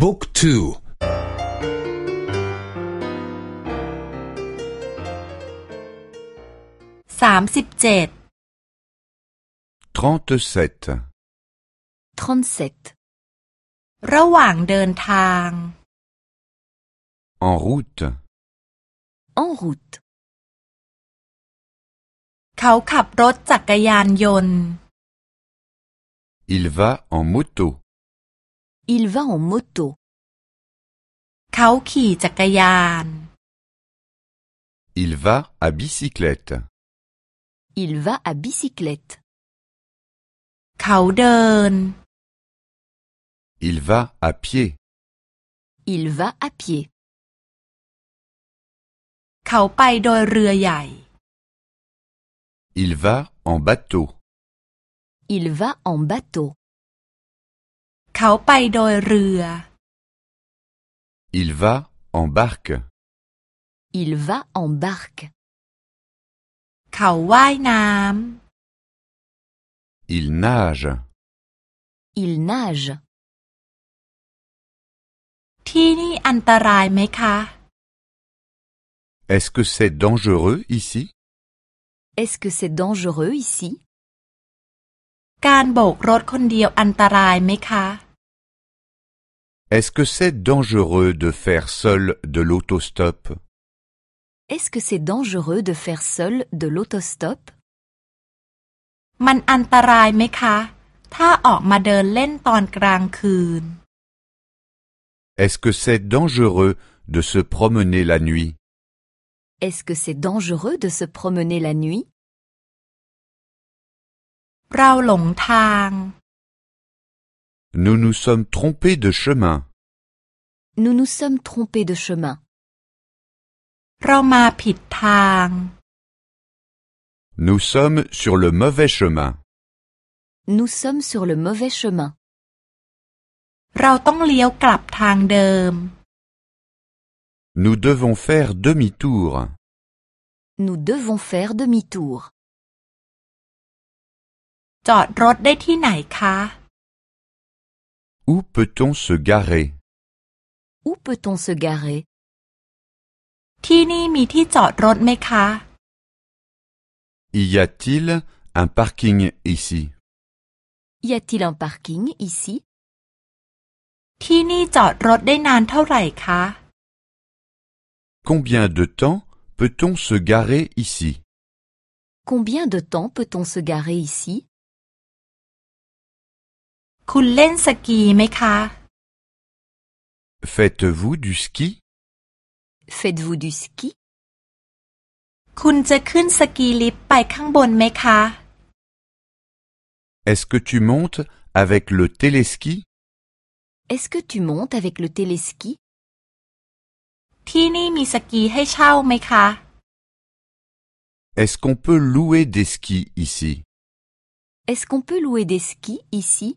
บุ๊กทูสามสิบเจ็ด Trente-sept. 37. ระหว่างเดินทาง En route. En route. เขาขับรถจักรยานยนต์ Il va en moto. Il va en moto. เขาขี่จักรยาน Il va à bicyclette. Il va à bicyclette. เขาเดิน Il va à pied. Il va à pied. เขาไปโดยเรือใหญ่ Il va en bateau. Il va en bateau. เขาไปโดยเรือ Il va en barque. Il va en barque. เขาว่ายน้ Il nage. Il nage. ำ ที่นี่อันตรายไหมคะ Est-ce que c'est dangereux ici Est-ce que c'est dangereux ici การโบกรถคนเดียวอันตรายไหมคะ Est-ce que c'est dangereux de faire seul de l'autostop Est-ce que c'est dangereux de faire seul de l'autostop มันอันตรายไหมคะ ถ้าออกมาเดินเล่นตอนกลางคืน Est-ce que c'est dangereux de se promener la nuit Est-ce que c'est dangereux de se promener la nuit เราหลงทาง nous nous sommes trompés de chemin. Nous nous sommes trompés de chemin. Nous sommes sur le mauvais chemin. Nous sommes sur le mauvais chemin. Nous devons faire demi-tour. Nous devons faire demi-tour. Où peut-on se garer Où peut-on se garer ที่นี่มีที่จอดรถไหมคะ Y a-t-il un parking ici Y a-t-il un parking ici ที่นี่จอดรถได้นานเท่าไหร่คะ Combien de temps peut-on se garer ici Combien de temps peut-on se garer ici คุณเล่นสกีไหมคะ Faites-vous du ski Faites-vous du ski คุณจะขึ้นสกีลิฟต์ไปข้างบนไหมคะ Est-ce que tu montes avec le téléski Est-ce que tu montes avec le téléski ที่นี่มีสกีให้เช่าไหมคะ Est-ce qu'on peut louer des skis ici Est-ce qu'on peut louer des skis ici